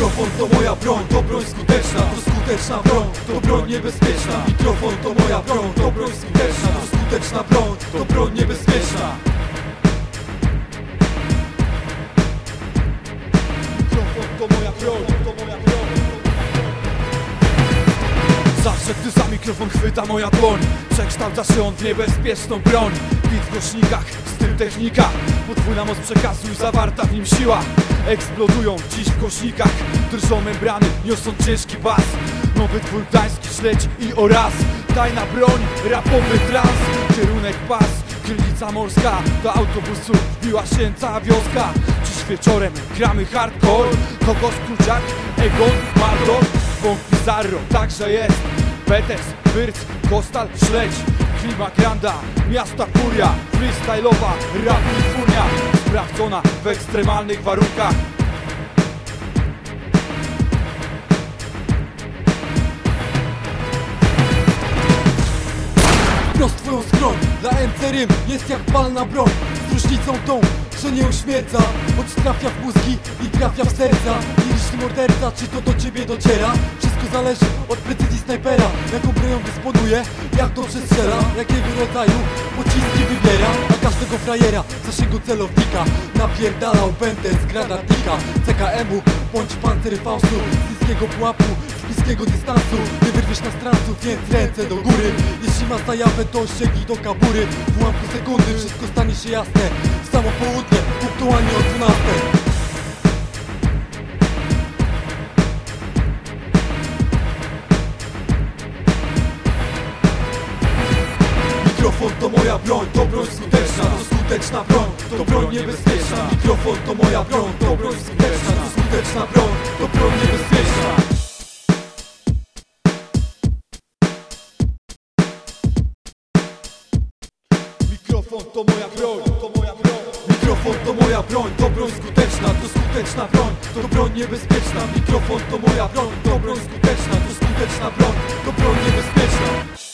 Mikrofon to moja broń, to broń skuteczna To skuteczna broń, to broń niebezpieczna. Mikrofon to moja broń, to broń skuteczna To skuteczna broń, to broń niebezpieczna Zawsze gdy za mikrofon chwyta moja dłoń. Przekształca się on w niebezpieczną broń. Bit w głośnikach, styl technika Podwójna moc przekazu i zawarta w nim siła. Eksplodują dziś w głośnikach. Drżą membrany, niosą ciężki bas. Nowy twór gdański śledź i oraz Tajna broń, rapowy trans. Kierunek pas, Kielnica Morska. Do autobusu wbiła się cała wioska. Dziś wieczorem gramy hardcore. Kokos Kluczak, Egon, Maldon Bąk Pizarro, także jest Betes, Wyrc, Kostal, Śledź Klima Granda, miasta Kuria Freestyle'owa, rap i furia Sprawdzona w ekstremalnych warunkach. Wprost twoją skroń Dla MC rym jest jak palna broń. Z różnicą tą, że nie uśmierca Choć trafia w mózgi i trafia w serca. Jeśli morderca, czy to do ciebie dociera? Wszystko zależy od precyzji snajpera. Jaką bronią dysponuje, jak dobrze strzela Jakiego rodzaju pociski wybiera. A każdego frajera z naszego celownika Napierdalał będę z granatnika CKM-u bądź pancer fałsu Z niskiego pułapu z bliskiego dystansu. Nie wyrwiesz na strancu, więc ręce do góry. Jeśli masz zajawę, to sięgnij do kabury. W ułamku sekundy wszystko stanie się jasne. W samo południe, punktualnie o 12 Mikrofon to moja broń, to broń skuteczna, to skuteczna broń, to broń niebezpieczna. Mikrofon to moja broń, to broń skuteczna, to skuteczna broń, to broń niebezpieczna. Mikrofon to moja broń, to moja broń. Mikrofon to moja broń, to broń skuteczna, to skuteczna broń, to broń niebezpieczna. Mikrofon to moja broń, to broń skuteczna, to skuteczna broń, to broń niebezpieczna